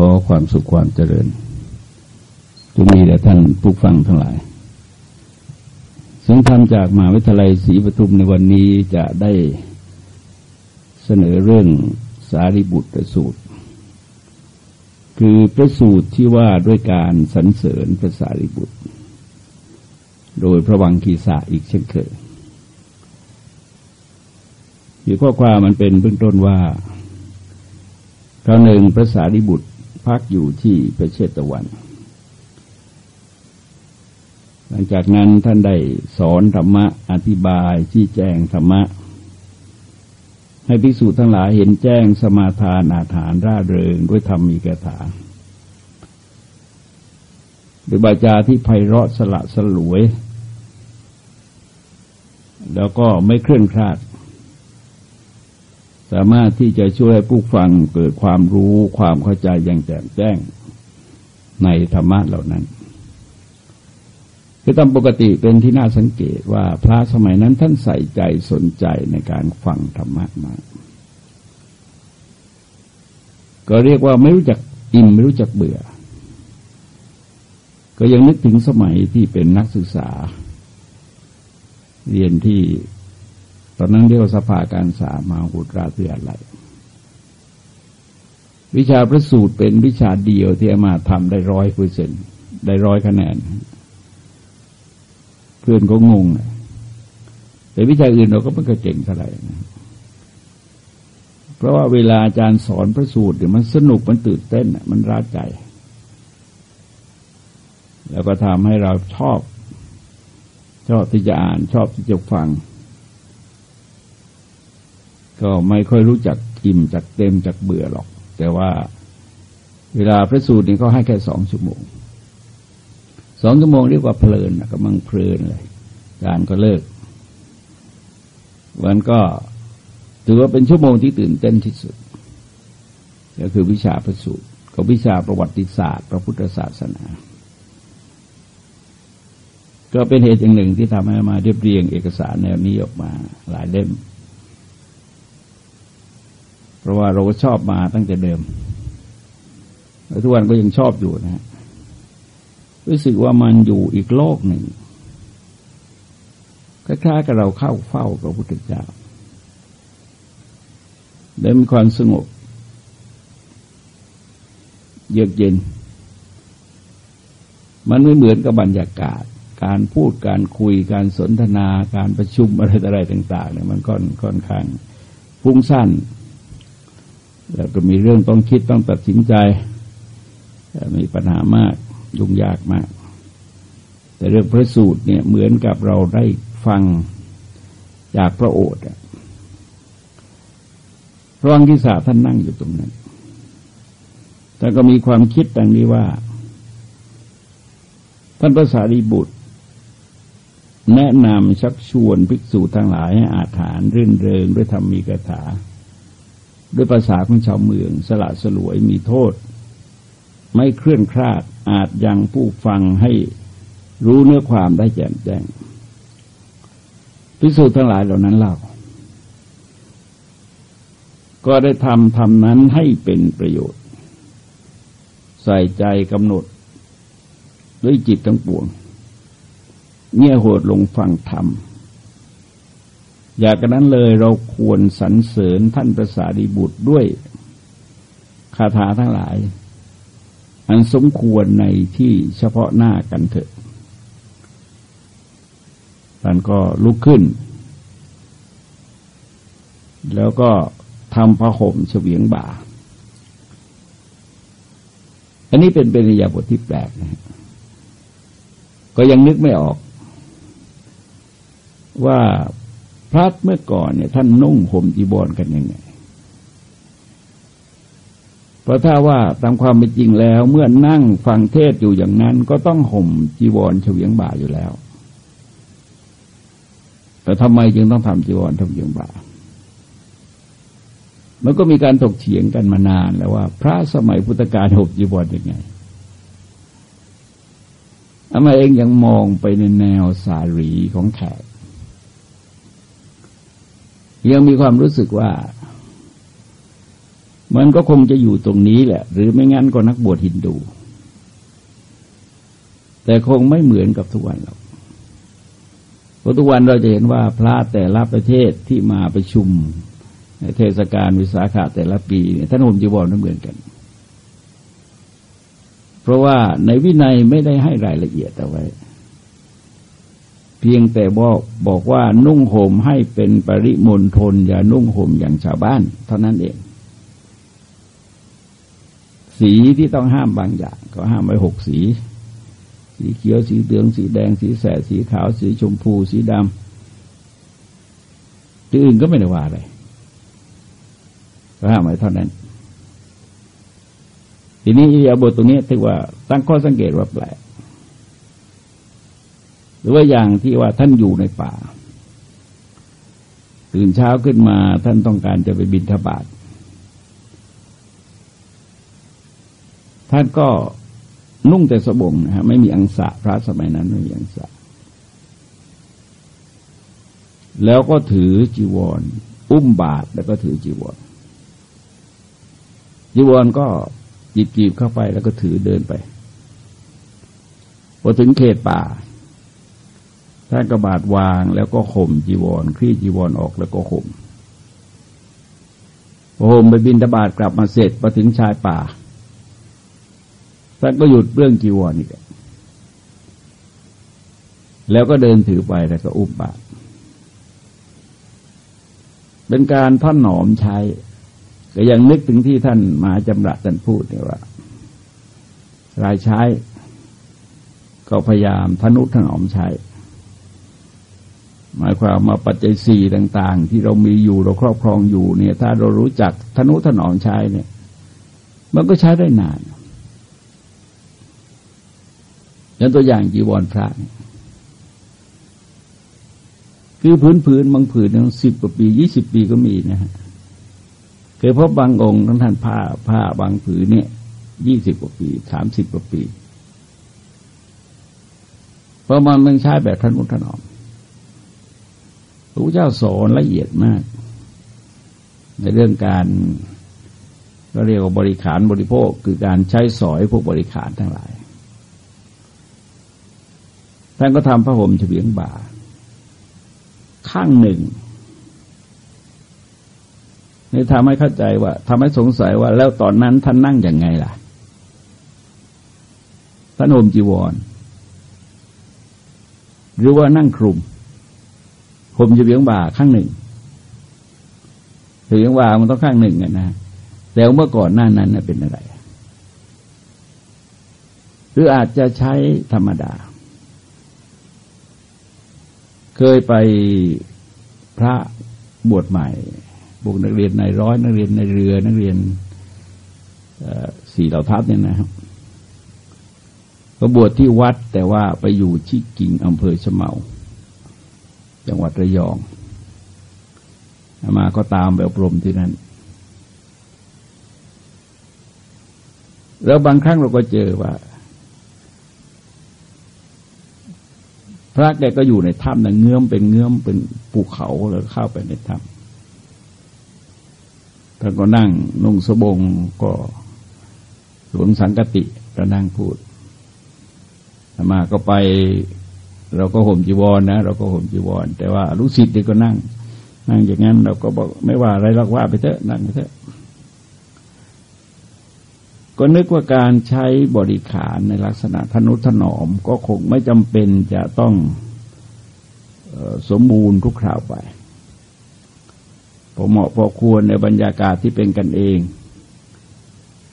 ขอความสุขความเจริญจงมีแด่ท่านผู้ฟังทั้งหลายซึ่งทำจากมหาวิทยาลัยศรีปทุมในวันนี้จะได้เสนอเรื่องสารีบุตรสูตร คือพระสูตรที่ว่าด้วยการสรรเสริญพระสารีบุตร โดยพระวังคีสาอีกเช่นเคยอยู่ข้อความมันเป็นเบื้องต้นว่าคราวหนึ่งพระสารีบุตร พักอยู่ที่ประเชตวัน หลังจากนั้นท่านได้สอนธรรมะอธิบายชี้แจงธรรมะ ให้ภิกษุทั้งหลายเห็นแจ้งสมาทานอาถานร่าเริงด้วยธรรมมีกถาหรือบาจาที่ไพเราะสละสลวย แล้วก็ไม่เคลื่อนคลาด สามารถที่จะช่วยผู้ฟังเกิดความรู้ความเข้าใจอย่างแจ่มแจ้งในธรรมะเหล่านั้นคือตามปกติเป็นที่น่าสังเกตว่าพระสมัยนั้นท่านใส่ใจสนใจในการฟังธรรมะมากก็เรียกว่าไม่รู้จักอิ่มไม่รู้จักเบื่อ ก็ยังนึกถึงสมัยที่เป็นนักศึกษา เรียนที่ ตอนนั้นเรียกว่าสภาการสามาหุตราเตืออะไรวิชาพระสูตรเป็นวิชาเดียวที่มาทำได้ร้อยเปอร์เซ็นได้ร้อยคะแนน เพื่อนก็งงแต่วิชาอื่นเราก็ไม่เคยเก่งเท่าไหร่นะเพราะว่าเวลาอาจารย์สอนพระสูตรเนี่ยมันสนุกมันตื่นเต้นมันร้าใจ แล้วก็ทำให้เราชอบ ชอบที่จะอ่านชอบที่จะฟัง ก็ไม่ค่อยรู้จักอิ่มจักเต็มจักเบื่อหรอก แต่ว่าเวลาพระสูตรนี่ก็ให้แค่สองชั่วโมงสองชั่วโมงเรียกว่าเพลินกำลังเพลินเลยการก็เลิกวันก็ถือว่าเป็นชั่วโมงที่ตื่นเต้นที่สุด ก็คือวิชาพระสูตรกับวิชาประวัติศาสตร์ พระพุทธศาสนา ก็เป็นเหตุอย่างหนึ่งที่ทำให้มาเรียบเรียงเอกสารแนวนี้ออกมาหลายเล่ม เพราะว่าเราก็ชอบมาตั้งแต่เดิมแล้วทุกวันก็ยังชอบอยู่นะรู้สึกว่ามันอยู่อีกโลกหนึ่งคล้ายๆกับเราเข้าเฝ้าพระพุทธเจ้าได้มีความสงบ เยือกเย็น มันไม่เหมือนกับบรรยากาศ การพูดการคุยการสนทนาการประชุมอะไรอะไรต่างๆเนี่ยมันค่อนค่อนข้างฟุ้งซ่าน แล้วก็มีเรื่องต้องคิดต้องตัดสินใจมีปัญหามากยุ่งยากมาก แต่เรื่องพระสูตรเนี่ยเหมือนกับเราได้ฟังจากพระโอษฐ์พระวังกิสาท่านนั่งอยู่ตรงนั้นแต่ก็มีความคิดดังนี้ว่า ท่านพระสารีบุตร แนะนำชักชวนภิกษุทั้งหลายให้อาถานรื่นเริงด้วยธรรมีกถา ด้วยภาษาของชาวเมืองสละสลวยมีโทษ ไม่เคลื่อนคลาดอาจยังผู้ฟังให้รู้เนื้อความได้แจ่มแจ้งพิสูจน์ทั้งหลายเหล่านั้นเล่า ก็ได้ทำทำนั้นให้เป็นประโยชน์ ใส่ใจกำหนด ด้วยจิตทั้งปวงเงี่ยโหดลงฟังธรรม อยากกันนั้นเลยเราควรสรรเสริญท่านประสารีบุตรด้วยคาถาทั้งหลาย อันสมควรในที่เฉพาะหน้ากันเถอะท่านก็ลุกขึ้น แล้วก็ทำพระห่มเฉวียงบ่า อันนี้เป็นเป็นยาบทที่แปลกนะก็ยังนึกไม่ออก ว่า ระเมื่อก่อนเนี่ย ท่านนุ่งห่มจีบอลกันยังไง เพราะถ้าว่าตามความเป็นจริงแล้ว เมื่อนั่งฟังเทศอยู่อย่างนั้น ก็ต้องห่มจีวรเฉียงบ่าอยู่แล้ว แต่ทำไมจึงต้องทำจีวรเฉียงบ่ามันก็มีการถกเถียงกันมานานแล้วว่า พระสมัยพุทธกาลห่มจีวรยังไงอามาเองยังมองไปในแนวสารีของแขก ยังมีความรู้สึกว่า มันก็คงจะอยู่ตรงนี้แหละ หรือไม่งั้นก็นักบวชฮินดู แต่คงไม่เหมือนกับทุกวันหรอกเพราะทุกวันเราจะเห็นว่าพระแต่ละประเทศที่มาประชุมในเทศกาลวิสาขะแต่ละปีเนี่ยท่านห่มจีวรไม่เหมือนกัน เพราะว่าในวินัยไม่ได้ให้รายละเอียดเอาไว้ พียงแต่บอกบอกว่านุ่งห่มให้เป็นปริมณฑลอย่านุ่งห่มอย่างชาวบ้าน เท่านั้นเอง สีที่ต้องห้ามบางอย่างก็ห้ามไว้หกสี สีเขียวสีเหลืองสีแดง สีแสดสีขาว สีชมพู สีดำที่อื่นก็ไม่ได้ว่าอะไรก็ห้ามไว้เท่านั้น ทีนี้อิยาบทตรงนี้ถือว่าตั้งข้อสังเกตว่าแปลก รือว่าอย่างที่ว่าท่านอยู่ในป่า ตื่นเช้าขึ้นมาท่านต้องการจะไปบินทบาทท่านก็นุ่งแต่สบงนะฮะไม่มีอังสะพระสมัยนั้นไม่มีอังสะแล้วก็ถือจีวรอุ้มบาทแล้วก็ถือจีวรจีวรก็หยิบจีบเข้าไปแล้วก็ถือเดินไปพอถึงเขตป่า ท่านกระบาดวางแล้วก็ข่มจีวรคลี่จีวรออกแล้วก็ข่มพอมไปบินตบาดกลับมาเสร็จพอถึงชายป่าท่านก็หยุดเรื่องจีวรอีกแล้วก็เดินถือไปแล้วก็อุ้มบาตรเป็นการท่อนหนอมใช้ ก็ยังนึกถึงที่ท่านมาจำระท่านพูดเนี่ยว่า รายใช้ ก็พยายามทนุถนอมใช้ หมายความมาปัจจัยสี่ต่าง ๆ ที่เรามีอยู่เราครอบครองอยู่เนี่ย ถ้าเรารู้จักทนุถนอมใช้เนี่ย มันก็ใช้ได้นานอย่างตัวอย่างจีวรพระคือพื้นผืนบางผืนนึงสิบกว่าปียี่สิบปีก็มีนะฮะเคยพบบางองค์ทั้งท่านผ้าผ้าบางผืนเนี่ยยี่สิบกว่าปีสามสิบกว่าปีเพราะมันมันใช้แบบท่านุถนอม ระพุทธเจ้าสอนละเอียดมาก ในเรื่องการก็เรียกว่าบริขารบริโภคคือการใช้สอยพวกบริขารทั้งหลาย ท่านก็ทำพระห่มเฉียงบ่า ข้างหนึ่งนี่ทำให้เข้าใจว่าทำให้สงสัยว่าแล้วตอนนั้นท่านนั่งอย่างไงล่ะ ท่านห่มจีวร หรือว่านั่งคลุม ห่มเฉียงบ่าข้างหนึ่งเฉียงบ่ามันต้องข้างหนึ่งนะแต่เมื่อก่อนหน้านั้นเป็นอะไร หรืออาจจะใช้ธรรมดา เคยไปพระบวชใหม่บุกนักเรียนในร้อยนักเรียนในเรือนักเรียนสี่เหล่าทัพเนี่ยนะครับก็บวชที่วัดแต่ว่าไปอยู่ที่กิ่งอำเภอเมา จังหวัดระยองมาก็ตามไปอบรมที่นั่น แล้วบางครั้งเราก็เจอว่า พระแกก็อยู่ในถ้ำนะเงื้อมเป็นเงื้อมเป็นภูเขาแล้วเข้าไปในถ้ำท่านก็นั่งนุ่งสบงก็สวมสังกติก็นั่งพูดมาก็ไป เราก็ห่มจีวรนนะ เราก็ห่มจีวร แต่ว่าลูกศิษย์นี่ก็นั่ง นั่งอย่างนั้นเราก็บอกไม่ว่าอะไรเราว่าไปเถอะนั่งไปเถอะ ก็นึกว่าการใช้บริขารในลักษณะทนุถนอม ก็คงไม่จำเป็นจะต้องสมบูรณ์ทุกคราวไปพอเหมาะพอควรในบรรยากาศที่เป็นกันเอง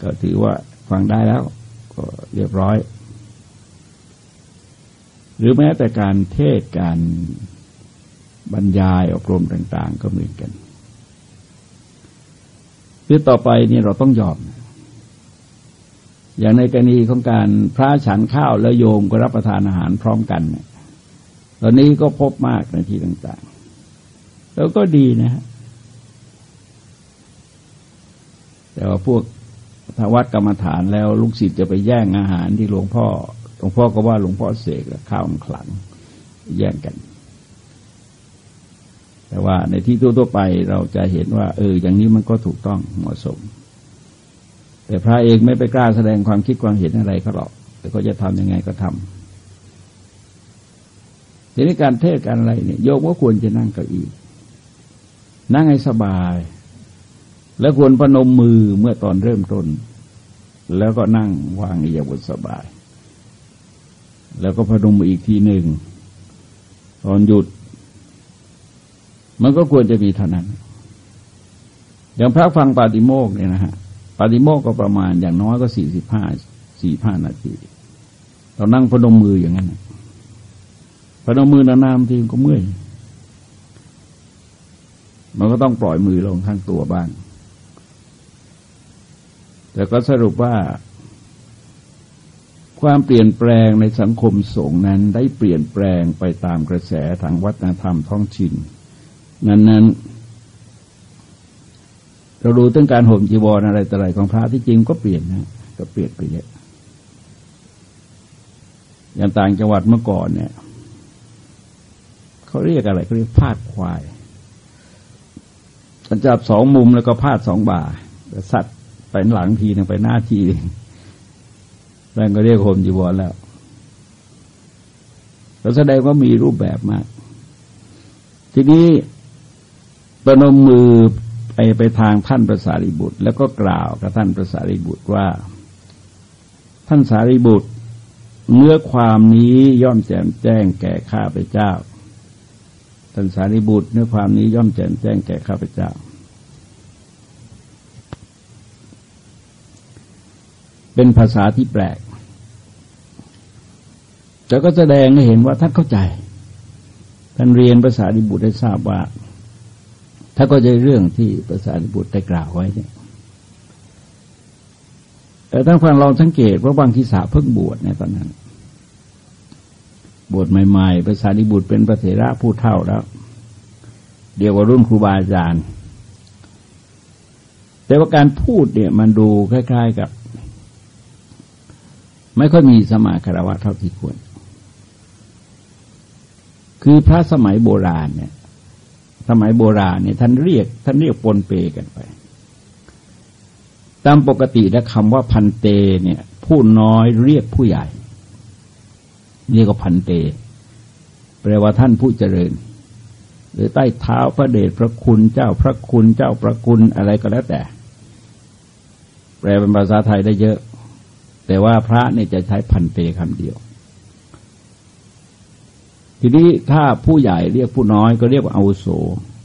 ก็ถือว่าฟังได้แล้ว ก็เรียบร้อย รือแม้แต่การเทศการบรรยายอบรมต่าง ๆ ก็เหมือนกันคือต่อไปนี่เราต้องยอม อย่างในกรณีของการพระฉันข้าวแล้วโยมก็รับประทานอาหารพร้อมกันเนี่ยตอนนี้ก็พบมากในที่ต่าง ๆ แล้วก็ดีนะฮะแต่ว่าพวกทวัดกรรมฐานแล้วลูกศิษย์จะไปแย่งอาหารที่หลวงพ่อ ลวงพ่อก็ว่าหลวงพ่อเสกข้าวมันขลังแย่งกัน แต่ว่าในที่ทั่วๆไปเราจะเห็นว่า เออ อย่างนี้มันก็ถูกต้องเหมาะสม แต่พระเองไม่ไปกล้าแสดงความคิดความเห็นอะไรเขาหรอก แต่เขาจะทำยังไงก็ทำทีนี้การเทศการอะไรเนี่ยโยมก็ควรจะนั่งเก้าอี้นั่งให้สบาย แล้วควรพนมมือเมื่อตอนเริ่มต้น แล้วก็นั่งวางอิยาบทสบาย แล้วก็พนมมืออีกทีหนึ่ง ตอนหยุด มันก็ควรจะมีเท่านั้น อย่างพระฟังปาติโมกเนี่ยนะฮะปาติโมกก็ประมาณอย่างน้อยก็สี่สิบห้าสี่ห้านาทีเรานั่งพนมมืออย่างนั้นพนมมือนานๆทีก็เมื่อยมันก็ต้องปล่อยมือลงทั้งตัวบ้าง แต่ก็สรุปว่า ความเปลี่ยนแปลงในสังคมสงฆ์นั้นได้เปลี่ยนแปลงไปตามกระแสทางวัฒนธรรมท้องถิ่นนั้นนั้นเราดูเรื่องการห่มจีวรอะไรต่ออะไรของพระที่จริงก็เปลี่ยนนะก็เปลี่ยนไปเยอะอย่างต่างจังหวัดเมื่อก่อนเนี่ยเขาเรียกอะไรเขาเรียกพาดควายมันจับสองมุมแล้วก็พาดสองบ่าสัตว์ไปหลังทีนึงไปหน้าทีนึง แรงก็เรียกห่มจีวรแล้วเราแสดงว่ามีรูปแบบมาก ทีนี้ประนมมือไปไปทางท่านประสารีบุตร แล้วก็กล่าวกับท่านประสารีบุตรว่า ท่านสารีบุตรเมื่อความนี้ย่อมแจ่มแจ้งแก่ข้าพเจ้า ท่านสารีบุตรเนื้อความนี้ย่อมแจ่มแจ้งแก่ข้าพเจ้า เป็นภาษาที่แปลก แต่ก็แสดงให้เห็นว่าท่านเข้าใจ ท่านเรียนภาษาดิบุตรได้ทราบว่าถ้าก็จะเรื่องที่ภาษาดิบุตรได้กล่าวไว้เนี่ยแต่ท่านฟังลองสังเกตว่าบางทีสาเพิ่งบวชในตอนนั้น บวชใหม่ๆภาษาดิบุตรเป็นพระเถระผู้เท่าแล้ว เดียวกับรุ่นครูบาอาจารย์ แต่ว่าการพูดเนี่ยมันดูคล้าย ๆ กับ ไม่ค่อยมีสมาคารวะเท่าที่ควร คือพระสมัยโบราณเนี่ย สมัยโบราณเนี่ยท่านเรียก ท่านเรียกปนเปกันไป ตามปกติแล้วคำว่าพันเตเนี่ย ผู้น้อยเรียกผู้ใหญ่ เรียกว่าพันเต แปลว่าท่านผู้เจริญ หรือใต้เท้าพระเดชพระคุณเจ้าพระคุณเจ้าพระคุณอะไรก็แล้วแต่ แปลเป็นภาษาไทยได้เยอะ แต่ว่าพระเนี่ยจะใช้พันเตคำเดียว ทีนี้ถ้าผู้ใหญ่เรียกผู้น้อยก็เรียกว่าอาวุโส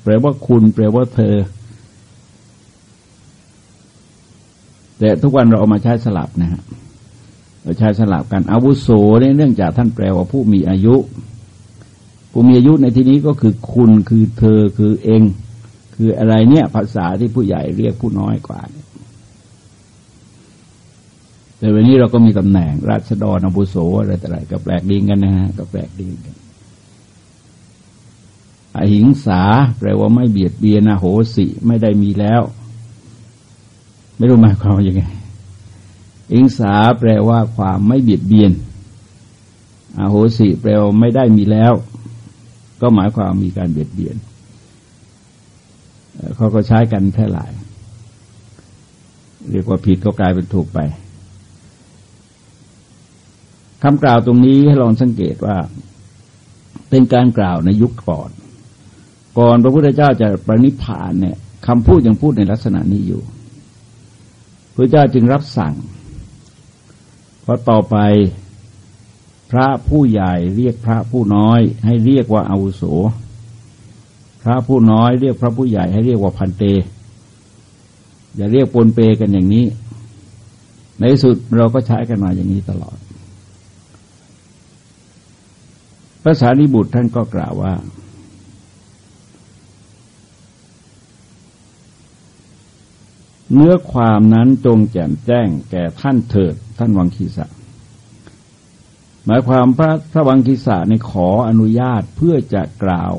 แปลว่าคุณ แปลว่าเธอ แต่ทุกวันเราเอามาใช้สลับนะฮะเราใช้สลับกันอาวุโสเนี่ยเนื่องจากท่านแปลว่าผู้มีอายุ ผู้มีอายุในที่นี้ก็คือคุณคือเธอคือเอง คืออะไรเนี่ยภาษาที่ผู้ใหญ่เรียกผู้น้อยกว่า แต่วันนี้เราก็มีตำแหน่ง ราชดรอาวุโสอะไรต่ไรก็แปลกดีกันนะฮะก็แปลกดีกันอหิงสาแปลว่าไม่เบียดเบียนนะโหสิไม่ได้มีแล้ว ไม่รู้หมายความว่ายังไงอิงสาแปลว่าความไม่เบียดเบียนอโหสิแปลว่าไม่ได้มีแล้ว ก็หมายความมีการเบียดเบียนเขาก็ใช้กันแพร่หลาย เรียกว่าผิดก็กลายเป็นถูกไป คำกล่าวตรงนี้ให้ลองสังเกตว่า เป็นการกล่าวในยุคก่อน ก่อนพระพุทธเจ้าจะประนิพพานเนี่ยคำพูดยังพูดในลักษณะนี้อยู่ พระเจ้าจึงรับสั่งพอต่อไปพระผู้ใหญ่เรียกพระผู้น้อย ให้เรียกว่าอาวุโส พระผู้น้อยเรียกพระผู้ใหญ่ให้เรียกว่าพันเต อย่าเรียกปนเปกันอย่างนี้ ในสุดเราก็ใช้กันมาอย่างนี้ตลอดพ ระสารีบุตรท่านก็กล่าวว่า เนื้อความนั้นจงแจ่มแจ้งแก่ท่านเถิด ท่านวังคีสะหมายความพระพระวังคีสะในขออนุญาตเพื่อจะกล่าว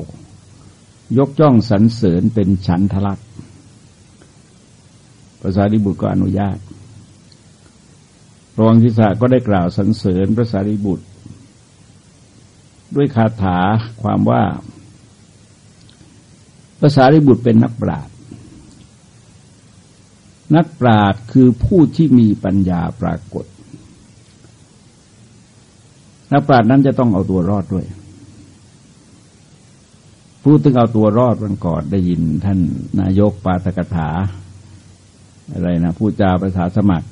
ยกจ้องสรรเสริญเป็นฉันทลักษณ์ภาษาดิบุตรก็อนุญาตพระวังคีสะก็ได้กล่าวสรรเสริญพระสารีบุตร ด้วยคาถาความว่าภาษาริบุตรเป็นนักปราชญนักปราชญ์คือผู้ที่มีปัญญาปรากฏ นักปราชญ์นั้นจะต้องเอาตัวรอดด้วย พูดถึงเอาตัวรอดวันก่อนได้ยินท่านนายกปาตกถา อะไรนะ ผู้จาภาษาสมัคร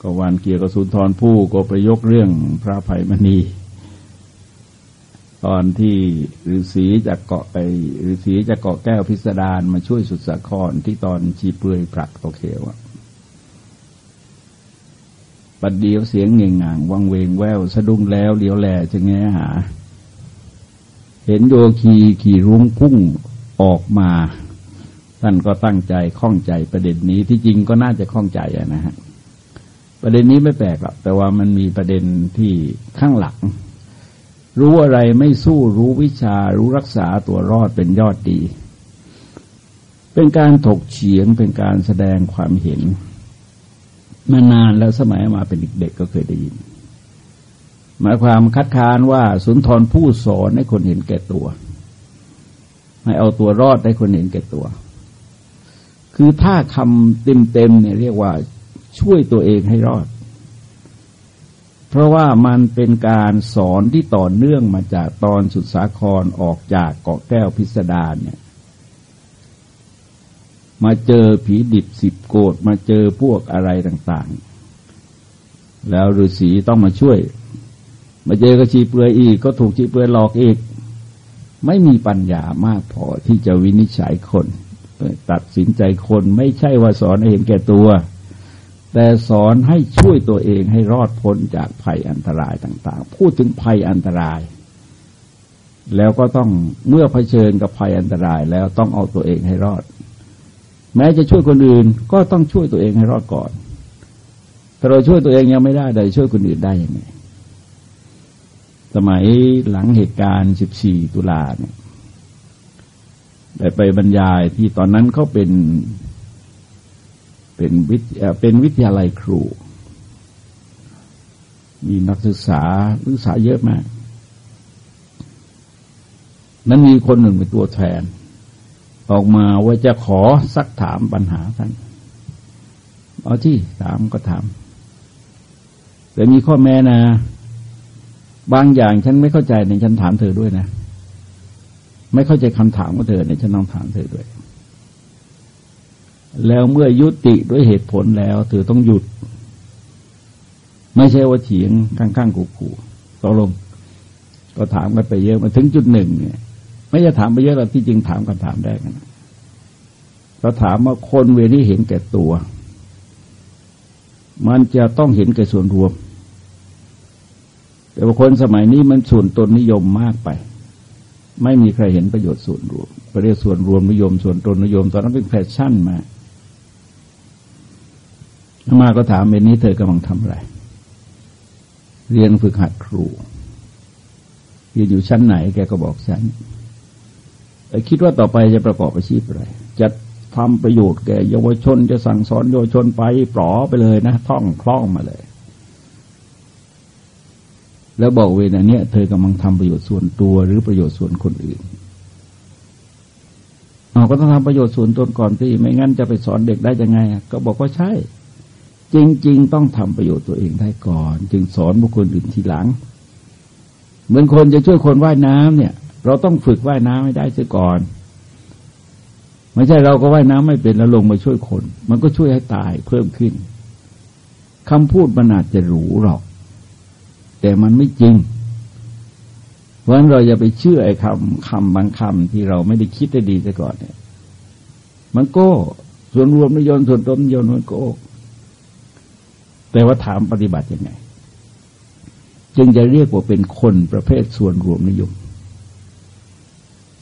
ก็วันเกี่ยวกับสุนทรผู้ก็ไปยกเรื่องพระภัยมณี ตอนที่ฤาษีจะเกาะไปฤาษีจะเกาะแก้วพิสดารมาช่วยสุดสะครที่ตอนชีเปลือยผลักตกเขวปัดเดียวเสียงเง่งง่างวังเวงแววสะดุ้งแล้วเลี้ยวแลจะแงหา เห็นโยคีขี่รุ้งพุ่งออกมา ท่านก็ตั้งใจข้องใจประเด็นนี้ที่จริงก็น่าจะข้องใจนะฮะ ประเด็นนี้ไม่แปลกหรอกแต่ว่ามันมีประเด็นที่ข้างหลัง รู้อะไรไม่สู้รู้วิชารู้รักษาตัวรอดเป็นยอดดี เป็นการถกเฉียงเป็นการแสดงความเห็น มานานแล้วสมัยมาเป็นเด็กๆก็เคยได้ยิน หมายความคัดค้านว่าสุนทรผู้สอนให้คนเห็นแก่ตัว ให้เอาตัวรอดให้คนเห็นแก่ตัว คือถ้าคำเต็มๆเนี่ยเรียกว่า ช่วยตัวเองให้รอด เพราะว่ามันเป็นการสอนที่ต่อเนื่องมาจากตอนสุดสาครออกจากเกาะแก้วพิสดารเนี่ยมาเจอผีดิบสิบโกดมาเจอพวกอะไรต่างๆ แล้วฤาษีต้องมาช่วย มาเจอกระชีเปลือยอีก ก็ถูกชีเปลือยหลอกอีก ไม่มีปัญญามากพอที่จะวินิจฉัยคน ตัดสินใจคนไม่ใช่ว่าสอนให้เห็นแก่ตัว แต่สอนให้ช่วยตัวเองให้รอดพ้นจากภัยอันตรายต่าง ๆ พูดถึงภัยอันตราย แล้วก็ต้องเมื่อเผชิญกับภัยอันตรายแล้วต้องเอาตัวเองให้รอด แม้จะช่วยคนอื่นก็ต้องช่วยตัวเองให้รอดก่อนถ้าเราช่วยตัวเองยังไม่ได้เราช่วยคนอื่นได้ยังไง สมัยหลังเหตุการณ์ 14 ตุลาเนี่ยได้ไปบรรยายที่ตอนนั้นเขาเป็น เป็นวิทยเป็นวิทยาลัยครู มีนักศึกษาศึกษาเยอะมาก นั้นมีคนหนึ่งเป็นตัวแทน ออกมาว่าจะขอซักถามปัญหาท่านเอาที่ถามก็ถาม แต่มีข้อแม้นะ บางอย่างฉันไม่เข้าใจเนี่ยฉันถามเธอด้วยนะ ไม่เข้าใจคำถามของเธอเนี่ยฉันต้องถามเธอด้วย แล้วเมื่อยุติด้วยเหตุผลแล้วเธอต้องหยุด ไม่ใช่ว่าเฉียงข้างๆขู่ๆตกลง ก็ถามกันไปเยอะมาถึงจุดหนึ่งเนี่ย ไม่จะถามไปเยอะเราที่จริงถามคำถามได้กันเราถามว่าคนเวนี้เห็นแก่ตัว มันจะต้องเห็นแก่ส่วนรวม แต่ว่าคนสมัยนี้มันส่วนตนนิยมมากไป ไม่มีใครเห็นประโยชน์ส่วนรวมไปเรียกส่วนรวมนิยมส่วนตนนิยม ตอนนั้นเป็นแฟชั่นมา มาก็ถามเวนี้เธอกำลังทำอะไร เรียนฝึกหัดครู เรียนอยู่ชั้นไหน แกก็บอกฉันคิดว่าต่อไปจะประกอบอาชีพอะไร จะทำประโยชน์แก่เยาวชน จะสั่งสอนเยาวชนไปปลอไปเลยนะ ท่องคล่องมาเลย แล้วบอกเวลาเนี้ยเธอกำลังทำประโยชน์ส่วนตัวหรือประโยชน์ส่วนคนอื่นเราก็ต้องทำประโยชน์ส่วนตนก่อนที่ไม่งั้นจะไปสอนเด็กได้ยังไง ก็บอกว่าใช่ จริง ๆ ต้องทำประโยชน์ตัวเองได้ก่อน จึงสอนบุคคลอื่นทีหลัง เหมือนคนจะช่วยคนว่ายน้ำเนี่ย เราต้องฝึกว่ายน้ำให้ได้เสียก่อน ไม่ใช่เราก็ว่ายน้ำไม่เป็นแล้วลงมาช่วยคน มันก็ช่วยให้ตายเพิ่มขึ้นคำพูดมันอาจจะหรูหรอก แต่มันไม่จริง เพราะฉะนั้นเราอย่าไปเชื่อไอ้คำคำบางคำที่เราไม่ได้คิดได้ดีซะก่อนเนี่ย มันโก็ส่วนรวมนิยมส่วนตนนิยมมันก็ แต่ว่าถามปฏิบัติยังไง จึงจะเรียกว่าเป็นคนประเภทส่วนรวมนิยม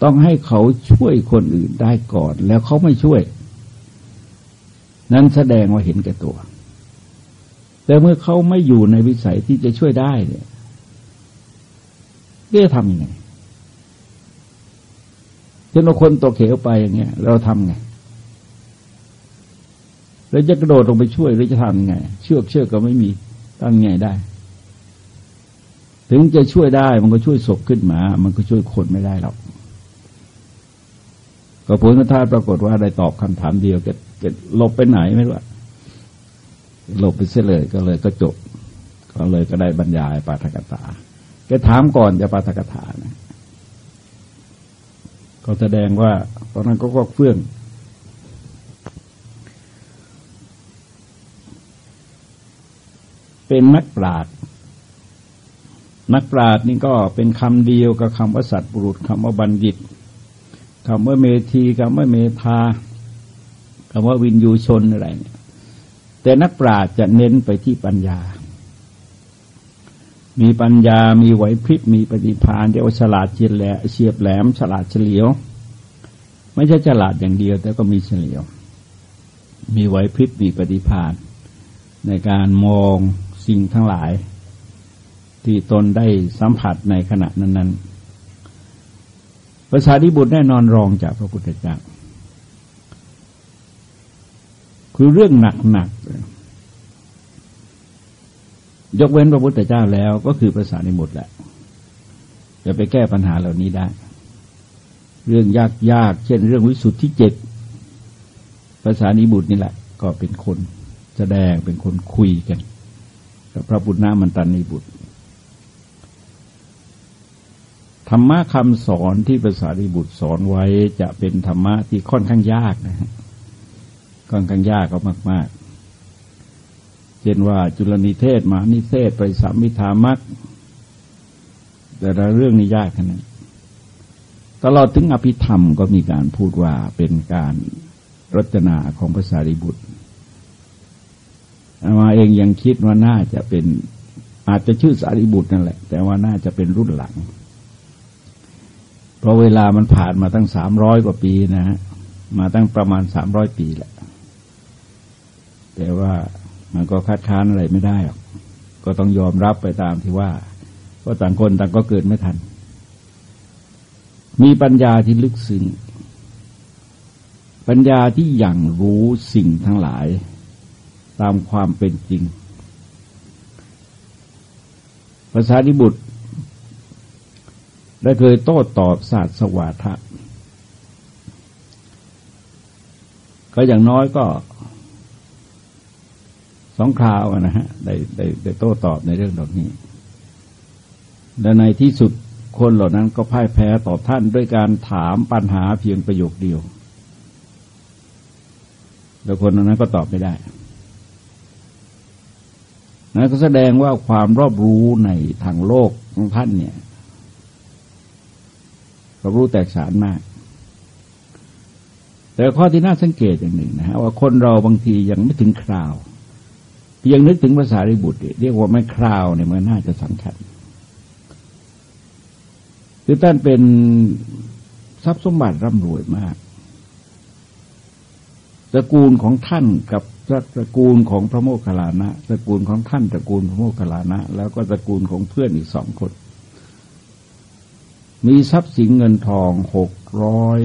ต้องให้เขาช่วยคนอื่นได้ก่อน แล้วเขาไม่ช่วย นั้นแสดงว่าเห็นแก่ตัว แต่เมื่อเขาไม่อยู่ในวิสัยที่จะช่วยได้เนี่ยจะทำยังไงเช่นเราคนตกเขวไปอย่างเงี้ย เราทำไง แล้วจะกระโดดลงไปช่วยหรือจะทำยังไง เชือกเชือกก็ไม่มีตั้งไงได้ ถึงจะช่วยได้มันก็ช่วยศพขึ้นมา มันก็ช่วยคนไม่ได้หรอกก็ผลท้ายปรากฏว่าได้ตอบคำถามเดียวกับจะหลบไปไหนไม่รู้หลบไปเสียเลยก็เลยก็จบ ก็เลยก็ได้บรรยายปาฐกถาแกถามก่อนจะปาฐกถานะ ก็แสดงว่าตอนนั้นก็ก็เฟื่อง เป็นนักปราชญ์นักปราชญ์นี่ก็เป็นคำเดียวกับคำว่าสัตว์บุรุษคำว่าบัณฑิตคำว่าเมธีคำว่าเมธาคำว่าวินยูชนอะไรเนี่ยแต่นักปราชญ์จะเน้นไปที่ปัญญา มีปัญญา มีไหวพริบ มีปฏิภาณเรียกว่าฉลาดเฉียบแหลเฉียบแหลม ฉลาดเฉลียว ไม่ใช่ฉลาดอย่างเดียว แต่ก็มีเฉลียว มีไหวพริบ มีปฏิภาณในการมอง สิ่งทั้งหลาย ที่ตนได้สัมผัสในขณะนั้นๆภาษาดิบุตรแน่นอนรองจากพระพุทธเจ้าคือเรื่องหนักๆยกเว้นพระพุทธเจ้าแล้วก็คือภาษาในหมดแหละจะไปแก้ปัญหาเหล่านี้ได้ เรื่องยากๆเช่น เรื่องวิสุทธิเจ็ดภาษานิบุตรนี่แหละ ก็เป็นคนแสดงเป็นคนคุยกัน กับพระพุทธนามันตันนิบุตร ธรรมะคำสอนที่ภาษานิบุตรสอนไว้จะเป็นธรรมะที่ค่อนข้างยากนะฮะค่อนข้างยากก็มาก ๆ เช่นว่าจุลนิเทศมหานิเทศไปสามิธามักแต่ละเรื่องนี้ยากขนาดตลอดถึงอภิธรรมก็มีการพูดว่าเป็นการรจนาของภาษาริบุตร มาเองยังคิดว่าน่าจะเป็น อาจจะชื่อสารีบุตรนั่นแหละ แต่ว่าน่าจะเป็นรุ่นหลัง เพราะเวลามันผ่านมาตั้งสามร้อยกว่าปีนะฮะมาตั้งประมาณสามร้อยปีแหละ แต่ว่ามันก็คัดค้านอะไรไม่ได้หรอก ก็ต้องยอมรับไปตามที่ว่า ก็ต่างคนต่างก็เกิดไม่ทัน มีปัญญาที่ลึกซึ้งปัญญาที่อย่างรู้สิ่งทั้งหลาย ตามความเป็นจริง ภาษาดิบุตร ได้เคยโต้ตอบศาสตร์สวาทะก็อย่างน้อยก็สองคราวนะฮะได้ได้ได้โต้ตอบในเรื่องเหล่านี้ และในที่สุดคนเหล่านั้นก็พ่ายแพ้ต่อท่านด้วยการถามปัญหาเพียงประโยคเดียว แล้วคนนั้นก็ตอบไม่ได้ นั่นก็แสดงว่าความรอบรู้ในทางโลกของท่านเนี่ยรอบรู้แตกฉานมาก แต่ข้อที่น่าสังเกตอย่างหนึ่งนะฮะว่าคนเราบางทียังไม่ถึงคราวเพียงนึกถึงภาษาริบุตรเรียกว่าไม่คราวเนี่ยมันน่าจะสำคัญคือท่านเป็นทรัพย์สมบัติร่ำรวยมากตระกูลของท่านกับ ตระกูลของพระโมคคัลลานะตระกูลของท่านตระกูลพระโมคคัลลานะ แล้วก็ตระกูลของเพื่อนอีกสองคน มีทรัพย์สินเงินทองหกร้อย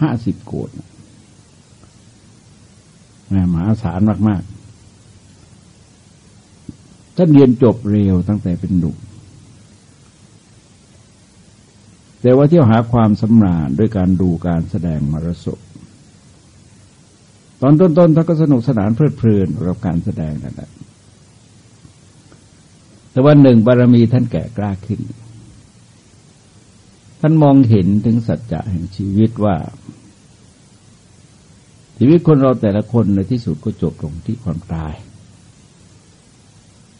ห้าสิบโกดมหาศาลมากท่านเรียนจบเร็วตั้งแต่เป็นหนุ่มแต่ว่าเที่ยวหาความสำราญด้วยการดูการแสดงมรสพ ตอนต้นๆท่านก็สนุกสนานเพลิดเพลินกับการแสดงนั่นแหละแต่วันหนึ่งบารมีท่านแก่กล้าขึ้น ท่านมองเห็นถึงสัจจะแห่งชีวิตว่า ชีวิตคนเราแต่ละคนในที่สุดก็จบลงที่ความตาย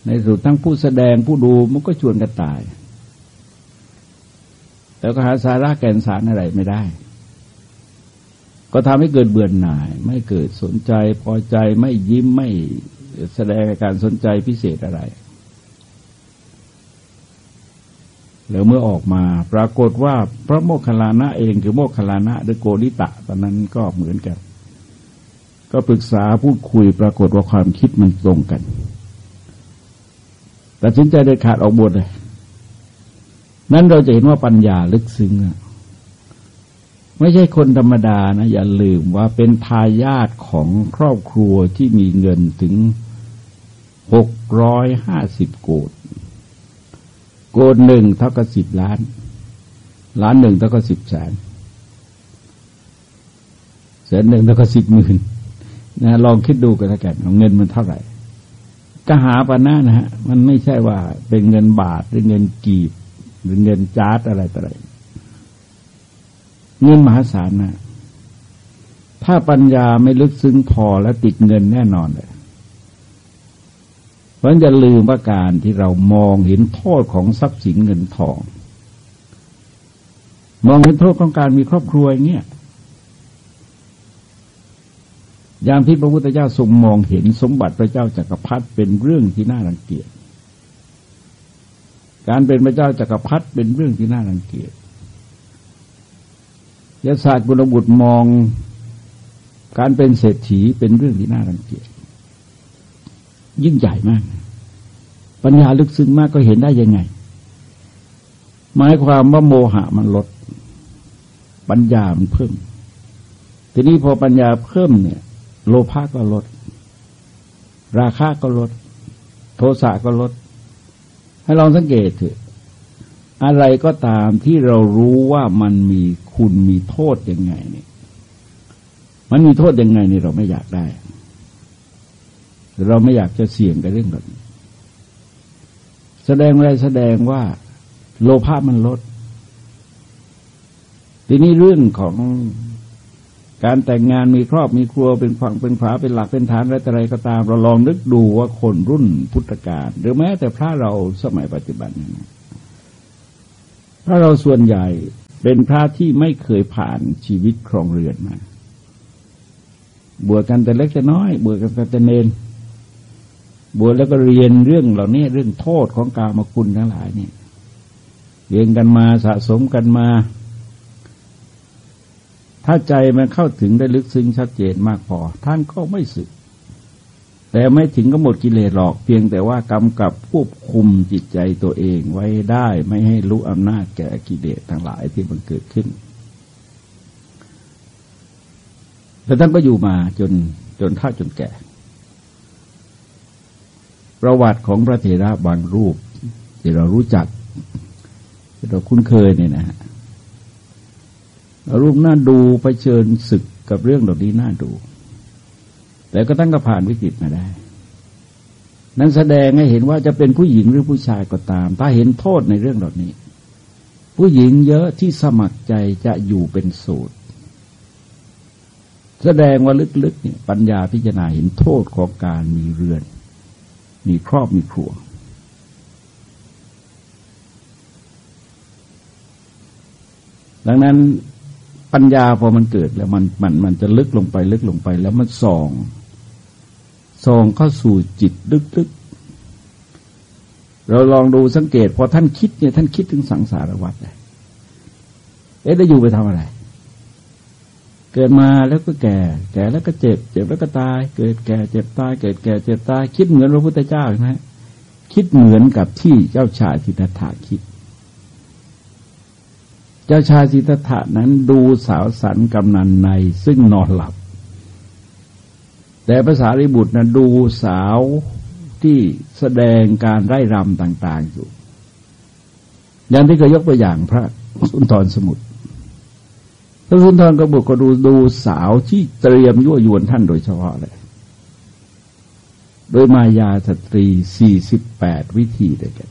ในสุดทั้งผู้แสดงผู้ดูมันก็ชวนกันตาย แล้วก็หาสาระแก่นสารอะไรไม่ได้ ก็ทำให้เกิดเบื่อหน่าย ไม่เกิดสนใจพอใจไม่ยิ้มไม่แสดงการสนใจพิเศษอะไร แล้วเมื่อออกมาปรากฏว่าพระโมคคัลลานะเองคือโมคคัลลานะหรือโกริตะ ตอนนั้นก็เหมือนกัน ก็ปรึกษาพูดคุยปรากฏว่าความคิดมันตรงกันตัดสินใจเด็ดขาดออกบวชเลย นั้นเราจะเห็นว่าปัญญาลึกซึ้ง ไม่ใช่คนธรรมดานะ อย่าลืมว่าเป็นทายาทของครอบครัวที่มีเงินถึงหกร้อยห้าสิบโกดโกดหนึ่งเท่ากับสิบล้าน ล้านหนึ่งเท่ากับสิบแสนแสนหนึ่งเท่ากับสิบหมื่นนะลองคิดดูกันล้วกันเงินมันเท่าไหร่กหาปานะนะฮะ มันไม่ใช่ว่าเป็นเงินบาทหรือเงินกีบ หรือเงินจาร์ดอะไรต่ออะไร เงินมหาศาลนะ ถ้าปัญญาไม่ลึกซึ้งพอแล้วติดเงินแน่นอนเลยเพราะจะลืมว่าการที่เรามองเห็นโทษของทรัพย์สินเงินทอง มองเห็นโทษของการมีครอบครัวอย่างเงี้ยอย่างที่พระพุทธเจ้าทรงมองเห็นสมบัติพระเจ้าจากักรพรรดิเป็นเรื่องที่น่ารังเกียจ การเป็นพระเจ้าจากักรพรรดิเป็นเรื่องที่น่ารังเกียจ ยศาสตร์บุรบุตรมองการเป็นเศรษฐีเป็นเรื่องที่น่ารังเกียจยิ่งใหญ่มาก ปัญญาลึกซึ้งมากก็เห็นได้ยังไง หมายความว่าโมหะมันลด ปัญญามันเพิ่ม ทีนี้พอปัญญาเพิ่มเนี่ย โลภะก็ลด ราคะก็ลด โทสะก็ลด ให้ลองสังเกตเถอะ อะไรก็ตามที่เรารู้ว่ามันมีคุณมีโทษยังไงเนี่ยมันมีโทษยังไงนี่เราไม่อยากได้ เราไม่อยากจะเสี่ยงกับเรื่องแบบนี้แสดงอะไรแสดงว่า โลภะมันลด ทีนี้เรื่องของการแต่งงานมีครอบมีครัวเป็นฝั่งเป็นฝาเป็นหลักเป็นฐานอะไรแต่ไรก็ตาม เราลองนึกดูว่าคนรุ่นพุทธกาลหรือแม้แต่พระเราสมัยปัจจุบันนี้ พระเราส่วนใหญ่เป็นพระที่ไม่เคยผ่านชีวิตครองเรือนมาบวชกันแต่เล็กแต่น้อยบวชกันแต่เนนบวชแล้วก็เรียนเรื่องเหล่านี้เรื่องโทษของกามคุณทั้งหลายเนี่ยเรียนกันมาสะสมกันมา ถ้าใจมันเข้าถึงได้ลึกซึ้งชัดเจนมากพอ ท่านก็ไม่สึก แต่ไม่ถึงก็หมดกิเลสหรอกเพียงแต่ว่ากำกับควบคุมจิตใจตัวเองไว้ได้ไม่ให้รู้อำนาจแก่กิเลสทั้งหลายที่มันเกิดขึ้นแต่ท่านก็อยู่มาจนจนท่าจนแก่ ประวัติของพระเถระบางรูป ที่เรารู้จัก ที่เราคุ้นเคยเนี่ยนะฮะรูปน่าดูไปเชิญศึกกับเรื่องเหล่านี้น่าดู แต่ก็ตั้งกระผ่านวิกฤตมาได้ นั้นแสดงให้เห็นว่าจะเป็นผู้หญิงหรือผู้ชายก็ตาม ถ้าเห็นโทษในเรื่องเหล่านี้ ผู้หญิงเยอะที่สมัครใจจะอยู่เป็นสูตร แสดงว่าลึกๆเนี่ยปัญญาพิจารณาเห็นโทษของการมีเรือน มีครอบมีครัวดังนั้นปัญญาพอมันเกิดแล้วมันมันมันจะลึกลงไปลึกลงไปแล้วมันส่อง ส่องเข้าสู่จิตลึกๆ เราลองดูสังเกต พอท่านคิดเนี่ยท่านคิดถึงสังสารวัฏเลยเอ๊ะได้อยู่ไปทำอะไร เกิดมาแล้วก็แก่ แก่แล้วก็เจ็บ เจ็บแล้วก็ตาย เกิดแก่เจ็บตาย เกิดแก่เจ็บตาย คิดเหมือนพระพุทธเจ้าใช่ไหมคิดเหมือนกับที่เจ้าชายทิฏฐาคิด เจ้าชายสิทธัตถะนั้นดูสาวสันกำนันในซึ่งนอนหลับ แต่ภาษาริบุตรนะดูสาวที่แสดงการไร้รำต่าง ๆ อยู่ อย่างที่เคยยกตัวอย่างพระสุนทรสมุทรพระสุนทรกบุตรก็ดูดูสาวที่เตรียมยั่วยวนท่านโดยเฉพาะเลย โดยมายาสตรีสี่สิบแปดวิธีด้วยกัน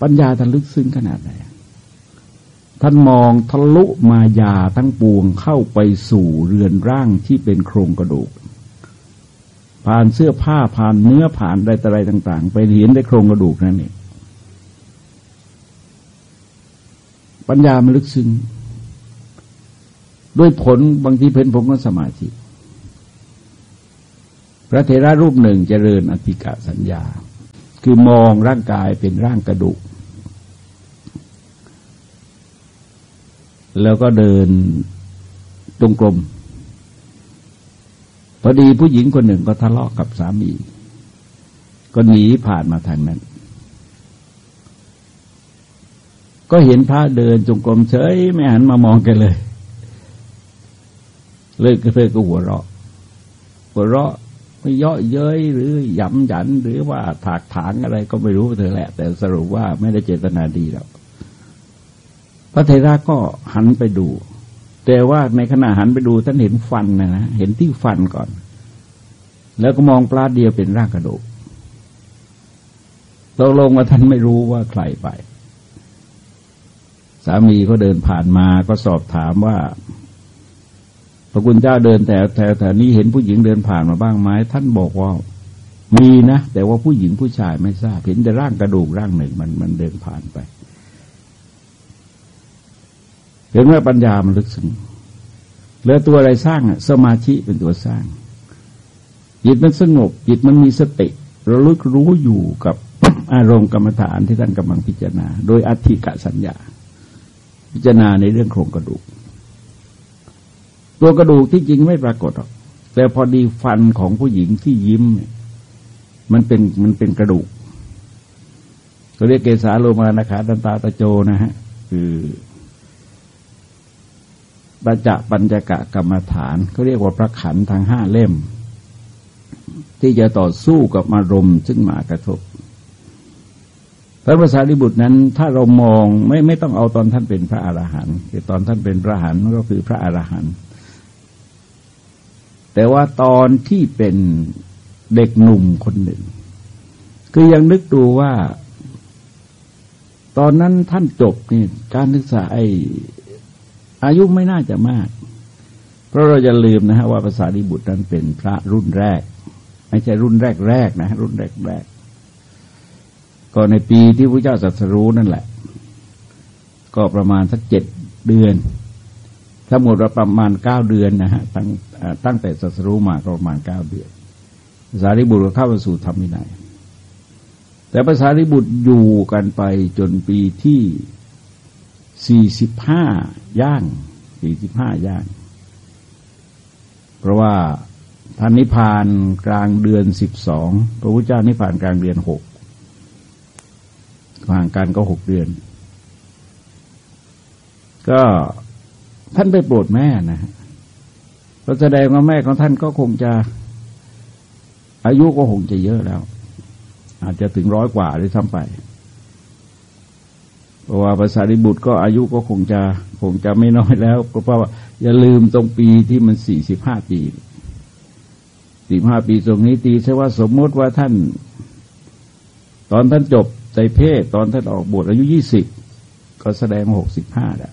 ปัญญาท่านลึกซึ้งขนาดไหน ท่านมองทะลุมายาทั้งปวงเข้าไปสู่เรือนร่างที่เป็นโครงกระดูก ผ่านเสื้อผ้าผ่านเนื้อผ่านใดต่อะไรต่าง ๆ ไปเห็นได้โครงกระดูกนั่นเองปัญญามันลึกซึ้งด้วยผลบางทีเป็นผลของสมาธิ พระเทระรูปหนึ่งเจริญอธิกะสัญญา คือมองร่างกายเป็นร่างกระดูก แล้วก็เดินตรงกลมพอดีผู้หญิงคนหนึ่งก็ทะเลาะกับสามี ก็หนีผ่านมาทางนั้น ก็เห็นพระเดินจงกรมเฉยไม่หันมามองกันเลย เลยก็เลยก็หัวเราะ หัวเราะไม่เยาะเย้ยหรือหยำหยันหรือว่าถากถางอะไรก็ไม่รู้เธอแหละ แต่สรุปว่าไม่ได้เจตนาดีแล้ว ระเทระก็หันไปดู แต่ว่าในขณะหันไปดูท่านเห็นฟันนะนะเห็นที่ฟันก่อน แล้วก็มองปลาเดียวเป็นร่างกระดูกตกลงว่าท่านไม่รู้ว่าใครไป สามีก็เดินผ่านมาก็สอบถามว่า พระคุณเจ้าเดินแต่แถวแถวนี้เห็นผู้หญิงเดินผ่านมาบ้างไหมท่านบอกว่ามีนะ แต่ว่าผู้หญิงผู้ชายไม่ทราบเห็นแต่ร่างกระดูกร่างหนึ่งมันมันเดินผ่านไป เห็นว่าปัญญามันลึกซึ้งแล้วตัวอะไรสร้างอะสมาธิเป็นตัวสร้าง จิตมันสงบ จิตมันมีสติระลึกรู้อยู่กับอารมณ์กรรมฐานที่ท่านกำลังพิจารณา โดยอธิกะสัญญา พิจารณาในเรื่องโครงกระดูก ตัวกระดูกที่จริงไม่ปรากฏหรอก แต่พอดีฟันของผู้หญิงที่ยิ้ม มันเป็นมันเป็นกระดูกเขาเรียกเกสาโลมานะขาดันตาตะโจนะฮะ คือ ปัจจปัญจกะกรรมฐานเขาเรียกว่าพระขันทางห้าเล่ม ที่จะต่อสู้กับอารมณ์ซึ่งมากระทบ พระภาษาลิบุตรนั้น ถ้าเรามองไม่ไม่ต้องเอาตอนท่านเป็นพระอรหันต์คือตอนท่านเป็นพระอรหันต์ก็คือพระอรหันต์แต่ว่าตอนที่เป็นเด็กหนุ่มคนหนึ่ง คือยังนึกดูว่า ตอนนั้นท่านจบนี่การศึกษาไอ อายุไม่น่าจะมาก เพราะเราจะลืมนะฮะว่าภาษาดิบุตรนั้นเป็นพระรุ่นแรก ไม่ใช่รุ่นแรกแรกนะ รุ่นแรกแรกก็ในปีที่พระเจ้าสัตรู้นั่นแหละ ก็ประมาณสักเจ็ดเดือนทั้งหมดเราประมาณเก้าเดือนนะฮะตั้งตั้งแต่สัตรู้มาประมาณเก้าเดือนภาษาริบุตรเข้ามาสู่ธรรมวินัยแต่ภาษาริบุตรอยู่กันไปจนปีที่ สี่สิบห้าย่างสี่สิบห้าย่าง เพราะว่าท่านนิพพานกลางเดือนสิบสองพระพุทธเจ้านิพพานกลางเดือนหกห่างกันก็หกเดือน ก็ท่านไปโปรดแม่นะก็แสดงว่าแม่ของท่านก็คงจะ อายุก็คงจะเยอะแล้ว อาจจะถึงร้อยกว่าหรือซ้ำไป เพราะว่าภาษาริบุตรก็อายุก็คงจะคงจะไม่น้อยแล้ว เพราะว่าอย่าลืมตรงปีที่มันสี่สิบห้าปีสี่ห้าปีตรงนี้ตีใช่ว่าสมมติว่าท่าน ตอนท่านจบใจเพศตอนท่านออกบวชอายุยี่สิบก็แสดงหกสิบห้าแล้ว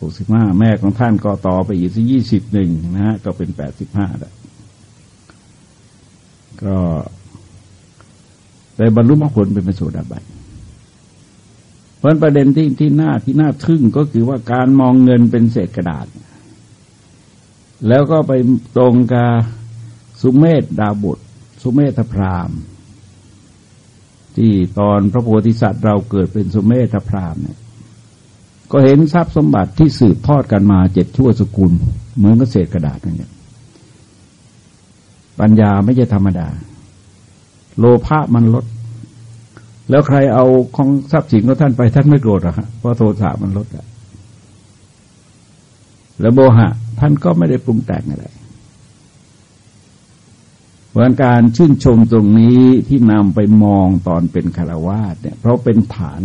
หกสิบห้าแม่ของท่านก็ต่อไปอีกสักยี่สิบหนึ่งนะฮะก็เป็นแปดสิบห้าแล้วก็แต่บรรลุมรรคผลเป็นพระโสดาบัน เพราะประเด็นที่ที่น่าที่น่าทึ่งก็คือว่าการมองเงินเป็นเศษกระดาษ แล้วก็ไปตรงกับสุเมธดาบุตร สุเมธพรามที่ตอนพระโพธิสัตว์เราเกิดเป็นสุเมธพรามเนี่ยก็เห็นทรัพย์สมบัติที่สืบทอดกันมาเจ็ดชั่วสกุล เหมือนกับเศษกระดาษนั่นเองปัญญาไม่ใช่ธรรมดา โลภะมันลด แล้วใครเอาของทรัพย์สินของท่านไปท่านไม่โกรธหรอกเพราะโทสะมันลดอะแล้วโบหะ ท่านก็ไม่ได้ปรุงแต่งอะไรเพราะการชื่นชมตรงนี้ที่นำไปมองตอนเป็นคารวาสเนี่ย เพราะเป็นฐาน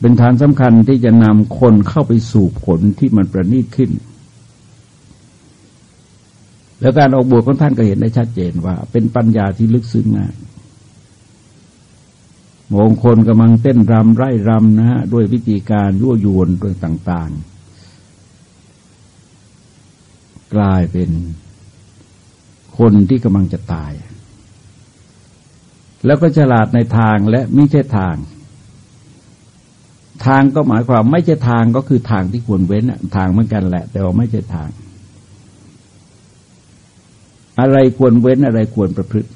เป็นฐานสำคัญที่จะนำคนเข้าไปสู่ผลที่มันประณีตขึ้น แล้วการออกบวชของท่านก็เห็นได้ชัดเจนว่า เป็นปัญญาที่ลึกซึ้งมาก มงคนกำลังเต้นรำไร่รำนะฮะด้วยวิธีการยั่วยวนด้วยต่าง ๆ กลายเป็นคนที่กำลังจะตาย แล้วก็ฉลาดในทางและไม่ใช่ทาง ทางก็หมายความไม่ใช่ทางก็คือทางที่ควรเว้นทางเหมือนกันแหละ แต่ว่าไม่ใช่ทาง อะไรควรเว้นอะไรควรประพฤติ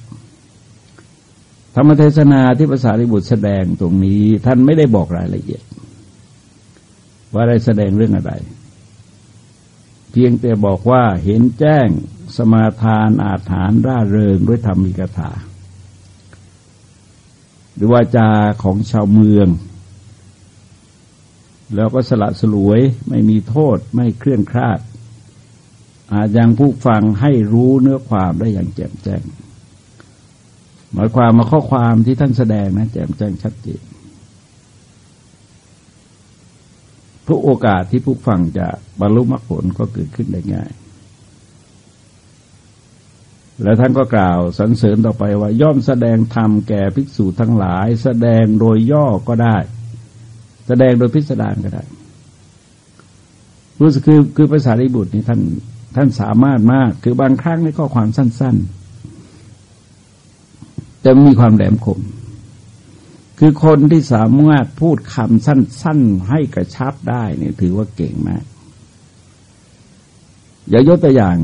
ธรรมเทศนาที่ภาษาริบุตรแสดงตรงนี้ ท่านไม่ได้บอกรายละเอียด ว่าได้แสดงเรื่องอะไร เพียงแต่บอกว่าเห็นแจ้งสมาทานอาถานร่าเริงด้วยธรรมีกถาหรือว่าจาของชาวเมือง แล้วก็สละสลวยไม่มีโทษไม่เคลื่อนคลาด อาจยังผู้ฟังให้รู้เนื้อความได้อย่างแจ่มแจ้ง หมายความมาข้อความที่ท่านแสดงนะแจ่มแจ้งชัดเจนทุกโอกาสที่ผู้ฟังจะบรรลุมรรคผลก็เกิดขึ้นได้ง่าย แล้วท่านก็กล่าวสรรเสริญต่อไปว่าย่อมแสดงธรรมแก่ภิกษุทั้งหลาย แสดงโดยย่อก็ได้ แสดงโดยพิสดารก็ได้รู้สึกคือคือภาษาริบุตรนี่ท่านท่านสามารถมาก คือบางครั้งในข้อความสั้น ๆ จะมีความแหลมคม คือคนที่สามารถพูดคำสั้น ๆ ให้กระชับได้เนี่ยถือว่าเก่งมากอย่ายกตัวอย่าง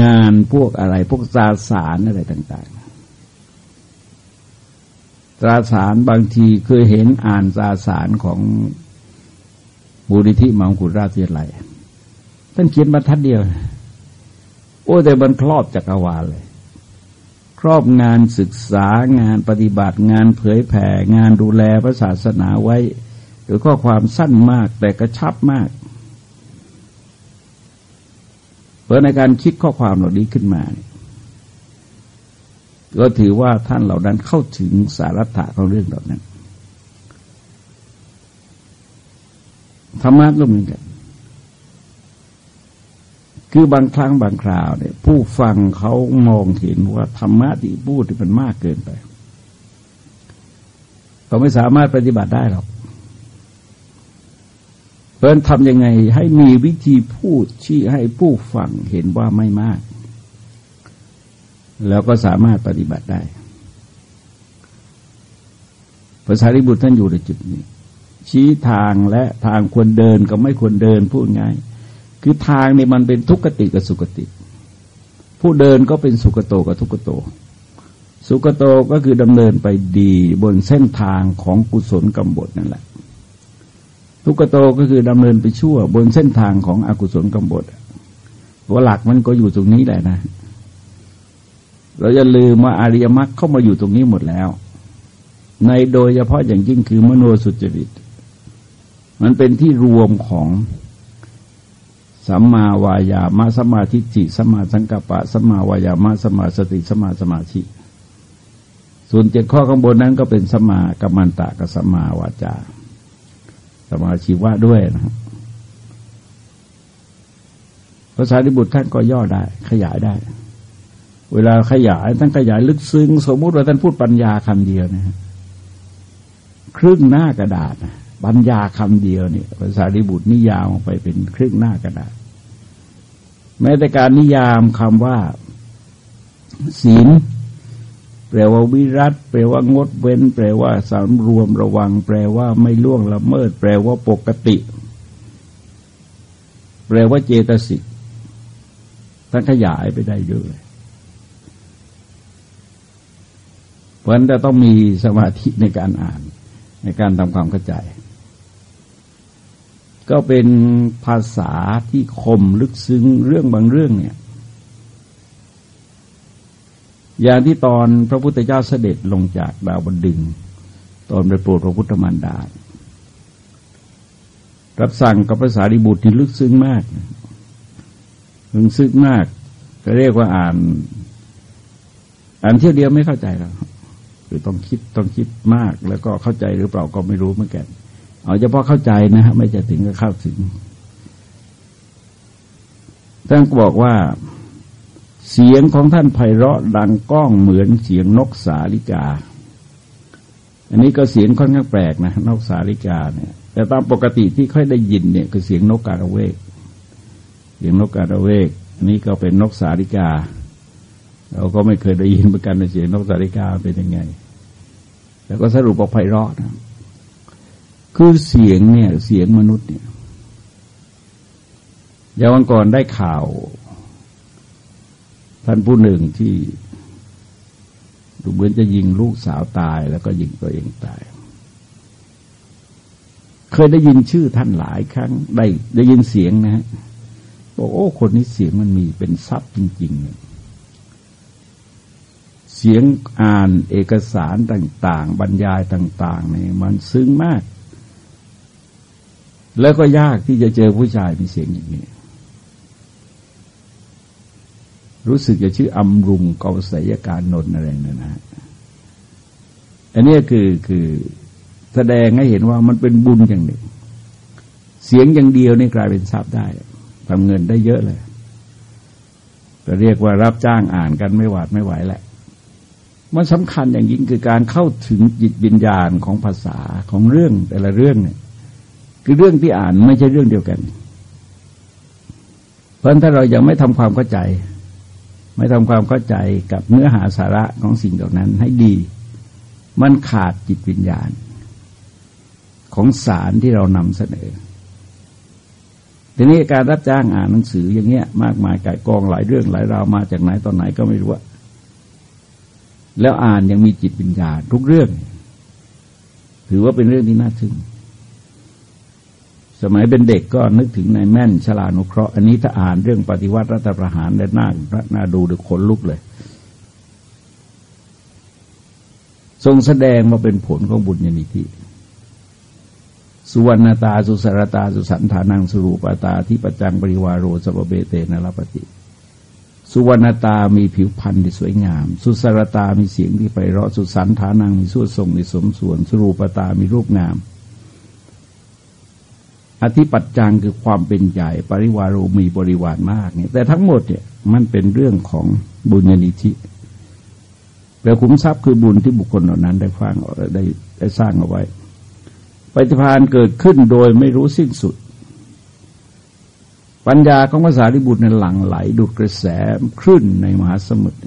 งานพวกอะไร พวกสาสารอะไรต่าง ๆ ตราสารบางทีเคยเห็นอ่านสาสารของบุริธิมังคุราชเยลัยท่านเขียนบรรทัดเดียว โอ้แต่มันครอบจักรวาลเลย ครอบงานศึกษางานปฏิบัติงานเผยแผ่งานดูแลพระศาสนาไว้โดยข้อความสั้นมากแต่กระชับมากเพื่อในการคิดข้อความเหล่านี้ขึ้นมา ก็ถือว่าท่านเหล่านั้นเข้าถึงสาระถะของเรื่องเหล่านั้นธรรมะก็เหมือนกัน คือบางครั้งบางคราวเนี่ย ผู้ฟังเขามองเห็นว่าธรรมะที่พูดมันมากเกินไปเขาไม่สามารถปฏิบัติได้หรอกเพราะทำยังไงให้มีวิธีพูดชี้ให้ผู้ฟังเห็นว่าไม่มาก แล้วก็สามารถปฏิบัติได้ภาษาริบุตรท่านอยู่ในจุดนี้ ชี้ทางและทางควรเดินก็ไม่ควรเดินพูดง่าย คือทางนี่มันเป็นทุกขติกับสุขติ ผู้เดินก็เป็นสุขโตกับทุกขโต สุขโตก็คือดำเนินไปดีบนเส้นทางของกุศลกรรมบทนั่นแหละ ทุกขโตก็คือดำเนินไปชั่วบนเส้นทางของอกุศลกรรมบทหัวหลักมันก็อยู่ตรงนี้แหละนะ เราจะลืมว่าอาริยมรรคเข้ามาอยู่ตรงนี้หมดแล้ว ในโดยเฉพาะอย่างยิ่งคือมโนสุจริต มันเป็นที่รวมของ สัมมาวายามะสัมมาทิฏฐิสัมมาสังกัปปะสัมมาวายามะสัมมาสติสัมมาสมาธิส่วนเจ็ดข้อข้างบนนั้นก็เป็นสัมมากัมมันตะกับสัมมาวาจาสัมมาชีวะด้วยนะครับภาษาดิบุตรท่านก็ย่อได้ ขยายได้ เวลาขยายท่านขยายลึกซึ้ง สมมุติว่าท่านพูดปัญญาคำเดียวนะฮะครึ่งหน้ากระดาษนะ ปัญญาคำเดียวเนี่ยภาษาริบุตรนิยามไปเป็นครึ่งหน้ากระดาษแม้แต่การนิยามคำว่า ศีลแปลว่าวิรัตแปลว่างดเว้น แปลว่าสารรวมระวัง แปลว่าไม่ล่วงละเมิด แปลว่าปกติ แปลว่าเจตสิกท่านขยายไปได้เยอะเลยเพราะนั้นจะต้องมีสมาธิในการอ่านในการทำความเข้าใจ ก็เป็นภาษาที่คมลึกซึ้งเรื่องบางเรื่องเนี่ยอย่างที่ตอนพระพุทธเจ้าเสด็จลงจากดาวบนดึง ตอนไปโปรดพระพุทธมารดา รับสั่งกับภาษาดิบุตรที่ลึกซึ้งมากลึกซึ้งมาก ก็เรียกว่าอ่าน อ่านเที่ยวเดียวไม่เข้าใจหรอกคือต้องคิดต้องคิดมาก แล้วก็เข้าใจหรือเปล่าก็ไม่รู้เหมือนกัน เอาเฉพาะเข้าใจนะฮะไม่จะถึงก็เข้าถึงท่านบอกว่า เสียงของท่านไพเราะดังก้องเหมือนเสียงนกสาลิกา อันนี้ก็เสียงค่อนข้างแปลกนะนกสาลิกาเนี่ย แต่ตามปกติที่ค่อยได้ยินเนี่ยคือเสียงนกกาละเวก เสียงนกกาละเวก อันนี้ก็เป็นนกสาลิกา เราก็ไม่เคยได้ยินเหมือนกันในเสียงนกสาลิกาเป็นยังไง แล้วก็สรุปว่าไพเราะนะ คือเสียงเนี่ย เสียงมนุษย์เนี่ยอย่างวันก่อนได้ข่าว ท่านผู้หนึ่งที่ดูเหมือนจะยิงลูกสาวตายแล้วก็ยิงตัวเองตาย เคยได้ยินชื่อท่านหลายครั้ง ได้ได้ยินเสียงนะฮะบอกโอ้คนนี้เสียงมันมีเป็นทรัพย์จริง ๆ เนี่ยเสียงอ่านเอกสารต่าง ๆ บรรยายต่าง ๆ เนี่ยมันซึ้งมาก แล้วก็ยากที่จะเจอผู้ชายมีเสียงอย่างนี้ รู้สึกจะชื่ออัมรุงกอสยการนนอะไรนั่นนะอันนี้คือคือแสดงให้เห็นว่ามันเป็นบุญอย่างหนึ่ง เสียงอย่างเดียวนี่กลายเป็นทรัพย์ได้ทำเงินได้เยอะเลยก็เรียกว่ารับจ้างอ่านกันไม่หวาดไม่ไหวแหละมันสำคัญอย่างยิ่งคือการเข้าถึงจิตวิญญาณของภาษาของเรื่องแต่ละเรื่องเนี่ย คือเรื่องที่อ่านไม่ใช่เรื่องเดียวกัน เพราะถ้าเรายังไม่ทำความเข้าใจ ไม่ทำความเข้าใจกับเนื้อหาสาระของสิ่งเหล่านั้นให้ดี มันขาดจิตวิญญาณ ของสารที่เรานำเสนอทีนี้การรับจ้างอ่านหนังสืออย่างเงี้ย มากมายกายกองหลายเรื่องหลายราวมาจากไหนตอนไหนก็ไม่รู้แล้วอ่านยังมีจิตวิญญาณทุกเรื่อง ถือว่าเป็นเรื่องที่น่าทึ่ง สมัยเป็นเด็กก็นึกถึงนายแม่นฉลานุเคราะห์อันนี้ถ้าอ่านเรื่องปฏิวัติรัฐประหารได้น่าน่าดูดูขนลุกเลย ทรงแสดงมาเป็นผลของบุญญาณิธิสุวรรณตาสุสรตาสุสันธานังสรูปตาที่ประจังปริวารโรสบเบเตนรปฏิสุวรรณตามีผิวพรรณที่สวยงาม สุสรตามีเสียงที่ไพเราะสุสันธานังมีสุดทรงในสมส่วนสรูปตามีรูปงาม อธิปัจจังคือความเป็นใหญ่ ปริวารโรมีบริวารมากเนี่ยแต่ทั้งหมดเนี่ยมันเป็นเรื่องของบุญญาณิธิแล้วคุ้มทรัพย์คือบุญที่บุคคลเหล่านั้นได้ฟังได้ได้สร้างเอาไว้ปฏิพานเกิดขึ้นโดยไม่รู้สิ้นสุด ปัญญาของภาษาริบุตรในหลังไหลดูดกระแสคลื่นในมหาสมุทร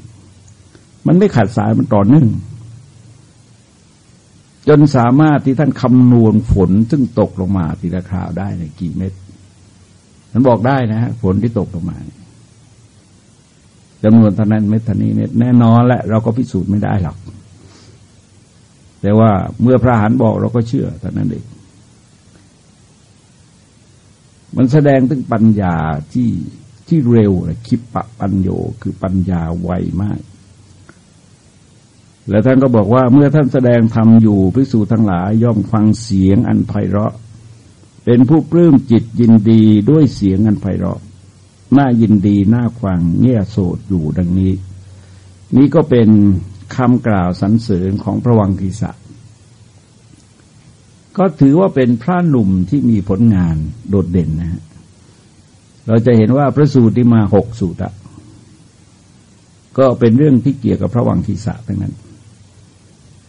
มันไม่ขาดสายมันต่อเนื่อง จนสามารถที่ท่านคำนวณฝนซึ่งตกลงมาทีละคราวได้ในกี่เม็ดมันบอกได้นะฮะฝนที่ตกลงมาจำนวนเท่านั้นเม็ดเท่านี้เม็ดแน่นอนและเราก็พิสูจน์ไม่ได้หรอก แต่ว่าเมื่อพระหันบอกเราก็เชื่อเท่านั้นเองมันแสดงถึงปัญญาที่ที่เร็วคิปปะปัญโยคือปัญญาไวมาก แล้วท่านก็บอกว่าเมื่อท่านแสดงธรรมอยู่พิสูจทั้งหลายย่อมฟังเสียงอันไพเราะ เป็นผู้ปลื้มจิตยินดีด้วยเสียงอันไพเราะน่ายินดีน่าฟังเงี่ยโสดอยู่ดังนี้ นี้ก็เป็นคำกล่าวสรรเสริญของพระวังคีสะก็ถือว่าเป็นพระหนุ่มที่มีผลงานโดดเด่นนะฮะเราจะเห็นว่าพระสูตรที่มาหกสูตรอะก็เป็นเรื่องที่เกี่ยวกับพระวังคีสะทั้งนั้น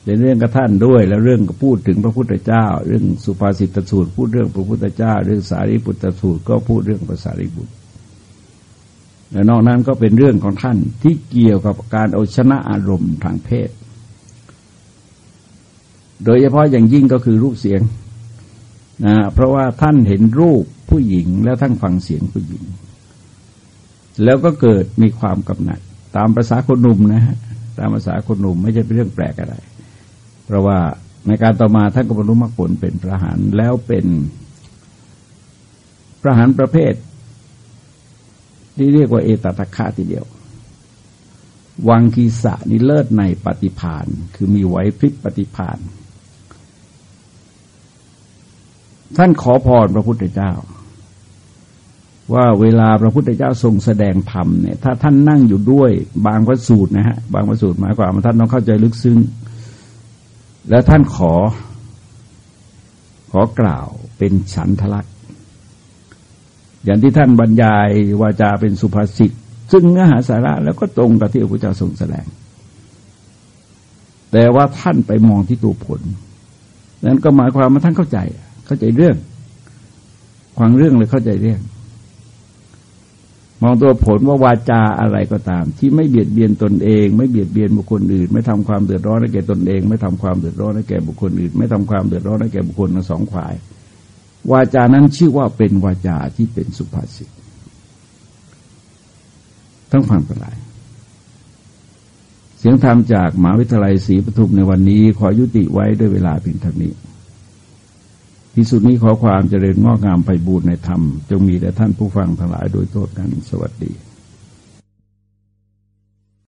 เป็นเรื่องกับท่านด้วย แล้วเรื่องก็พูดถึงพระพุทธเจ้า เรื่องสุภาษิตสูตร พูดเรื่องพระพุทธเจ้า เรื่องสารีบุตรสูตร ก็พูดเรื่องภาษาริบุตรและนอกนั้นก็เป็นเรื่องของท่านที่เกี่ยวกับการเอาชนะอารมณ์ทางเพศ โดยเฉพาะอย่างยิ่งก็คือรูปเสียงนะเพราะว่าท่านเห็นรูปผู้หญิงแล้วท่านฟังเสียงผู้หญิง แล้วก็เกิดมีความกำหนัด ตามภาษาคนหนุ่มนะฮะตามภาษาคนหนุ่มไม่ใช่เป็นเรื่องแปลกอะไร เพราะว่าในการต่อมาท่านก็บรรลุมรรคผลเป็นพระหานแล้วเป็นพระหานประเภท ที่เรียกว่าเอตตะคะทีเดียว วังคีสะนี่เลิศในปฏิพานคือมีไหวพริบปฏิพานท่านขอพรพระพุทธเจ้า ว่าเวลาพระพุทธเจ้าทรงแสดงธรรมเนี่ยถ้าท่านนั่งอยู่ด้วยบางพระสูตรนะฮะบางพระสูตรหมายความว่าท่านต้องเข้าใจลึกซึ้ง แล้วท่านขอ ขอกล่าวเป็นฉันทลักษณ์อย่างที่ท่านบรรยายวาจาเป็นสุภาษิตซึ่งเนื้อหาสาระแล้วก็ตรงกับที่พระพุทธเจ้าทรงแสดง แต่ว่าท่านไปมองที่ตัวผล นั้นก็หมายความว่าท่านเข้าใจ เข้าใจเรื่องฟังเรื่องเลยเข้าใจเรื่อง มองตัวผลว่าวาจาอะไรก็ตาม ที่ไม่เบียดเบียนตนเอง ไม่เบียดเบียนบุคคลอื่น ไม่ทำความเดือดร้อนให้แก่ตนเอง ไม่ทำความเดือดร้อนให้แก่บุคคลอื่น ไม่ทำความเดือดร้อนให้แก่บุคคลทั้งสองฝ่าย วาจานั้นชื่อว่าเป็นวาจาที่เป็นสุภาษิตต้องฟังกันหลายเสียงธรรมจากมหาวิทยาลัยศรีปทุมในวันนี้ขอยุติไว้ด้วยเวลาเพียงเท่านี้ ที่สุดนี้ขอความเจริญงอกงามไปบูรณนธรรม จงมีแด่ท่านผู้ฟังทั้งหลายโดยโทษกันสวัสดี